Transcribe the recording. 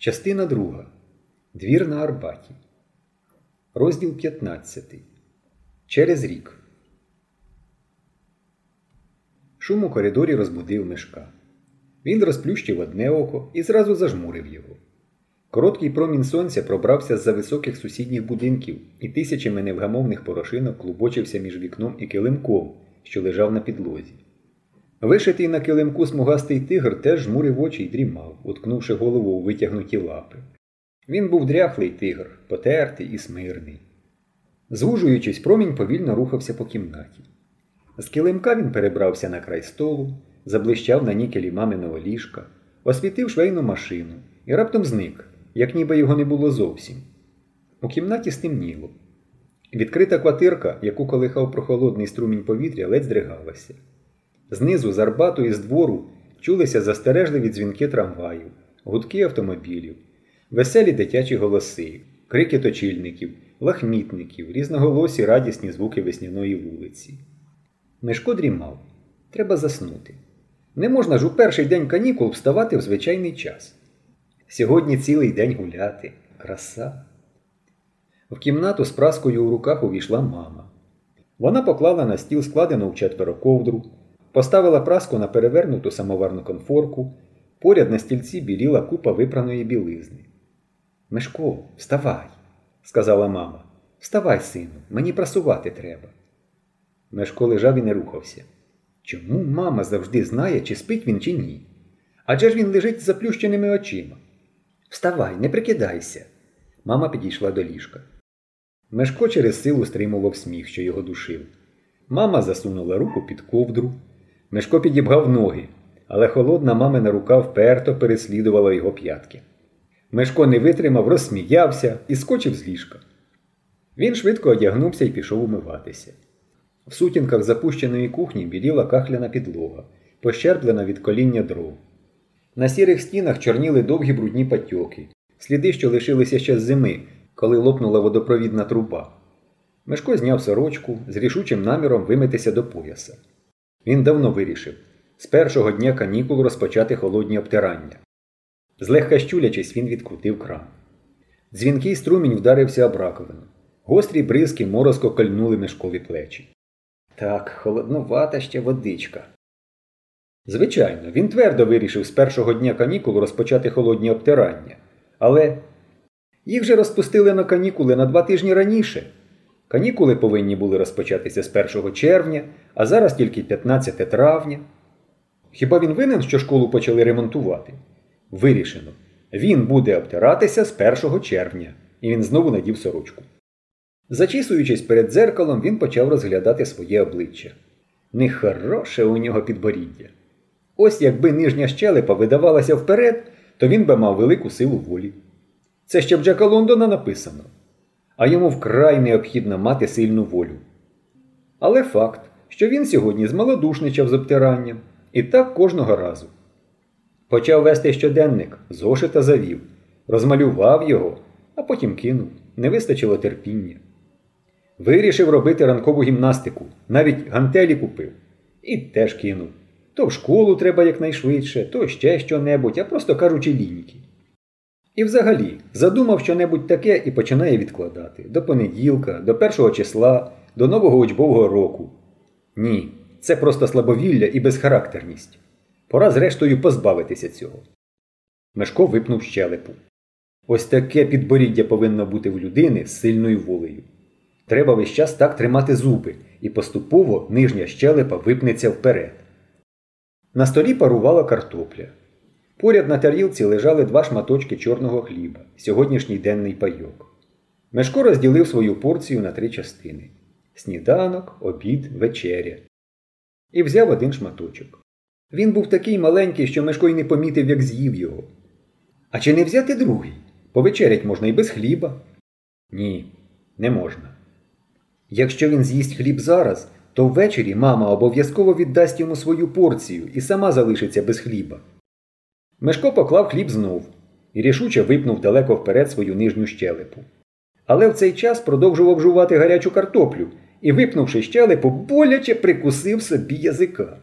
Частина друга. Двір на Арбаті. Розділ 15. Через рік. Шум у коридорі розбудив мешка. Він розплющив одне око і зразу зажмурив його. Короткий промінь сонця пробрався з за високих сусідніх будинків і тисячами невгамовних порошинок клубочився між вікном і килимком, що лежав на підлозі. Вишитий на килимку смугастий тигр теж жмурив очі й дрімав, уткнувши голову у витягнуті лапи. Він був дряхлий тигр, потертий і смирний. Звужуючись, промінь повільно рухався по кімнаті. З килимка він перебрався на край столу, заблищав на нікелі маминого ліжка, освітив швейну машину і раптом зник, як ніби його не було зовсім. У кімнаті стемніло. Відкрита квартирка, яку колихав прохолодний струмінь повітря, ледь здригалася. Знизу з арбату і з двору чулися застережливі дзвінки трамваїв, гудки автомобілів, веселі дитячі голоси, крики точильників, лахмітників, різноголосі радісні звуки весняної вулиці. Мешко дрімав. Треба заснути. Не можна ж у перший день канікул вставати в звичайний час. Сьогодні цілий день гуляти. Краса. В кімнату з праскою у руках увійшла мама. Вона поклала на стіл складену в четверо ковдру, поставила праску на перевернуту самоварну конфорку, поряд на стільці біліла купа випраної білизни. Мешко, вставай, сказала мама. Вставай, сину, мені прасувати треба. Мешко лежав і не рухався. Чому мама завжди знає, чи спить він, чи ні? Адже ж він лежить з заплющеними очима. Вставай, не прикидайся. Мама підійшла до ліжка. Мешко через силу стримував сміх, що його душив. Мама засунула руку під ковдру. Мешко підібгав ноги, але холодна мамина рука вперто переслідувала його п'ятки. Мешко не витримав, розсміявся і скочив з ліжка. Він швидко одягнувся і пішов умиватися. В сутінках запущеної кухні біліла кахляна підлога, пощерблена від коління дров. На сірих стінах чорніли довгі брудні патьоки, сліди, що лишилися ще з зими, коли лопнула водопровідна труба. Мешко зняв сорочку з рішучим наміром вимитися до пояса. Він давно вирішив з першого дня канікул розпочати холодні обтирання. Злегка щулячись, він відкрутив кран. Дзвінкий струмінь вдарився об раковину. Гострі бризки морозко кольнули мешкові плечі. Так, холодновата ще водичка. Звичайно, він твердо вирішив з першого дня канікул розпочати холодні обтирання. Але їх же розпустили на канікули на два тижні раніше. Канікули повинні були розпочатися з 1 червня, а зараз тільки 15 травня. Хіба він винен, що школу почали ремонтувати? Вирішено. Він буде обтиратися з 1 червня, і він знову надів сорочку. Зачісуючись перед дзеркалом, він почав розглядати своє обличчя. Нехороше у нього підборіддя. Ось якби нижня щелепа видавалася вперед, то він би мав велику силу волі. Це ще в Джека Лондона написано. А йому вкрай необхідно мати сильну волю. Але факт, що він сьогодні змалодушничав з обтиранням, і так кожного разу. Почав вести щоденник, зошита завів, розмалював його, а потім кинув. Не вистачило терпіння. Вирішив робити ранкову гімнастику, навіть гантелі купив. І теж кинув. То в школу треба якнайшвидше, то ще що-небудь, а просто кажучи, ліньки. І взагалі задумав що-небудь таке і починає відкладати до понеділка, до першого числа, до нового учбового року. Ні, це просто слабовілля і безхарактерність. Пора, зрештою, позбавитися цього. Мешко випнув щелепу. Ось таке підборіддя повинно бути в людини з сильною волею. Треба весь час так тримати зуби, і поступово нижня щелепа випнеться вперед. На столі парувала картопля. Поряд на тарілці лежали два шматочки чорного хліба, сьогоднішній денний пайок. Мешко розділив свою порцію на три частини сніданок, обід, вечеря. І взяв один шматочок. Він був такий маленький, що Мешко й не помітив, як з'їв його. А чи не взяти другий? Повечерять можна і без хліба? Ні, не можна. Якщо він з'їсть хліб зараз, то ввечері мама обов'язково віддасть йому свою порцію і сама залишиться без хліба. Мешко поклав хліб знов і рішуче випнув далеко вперед свою нижню щелепу. Але в цей час продовжував жувати гарячу картоплю і, випнувши щелепу, боляче прикусив собі язика.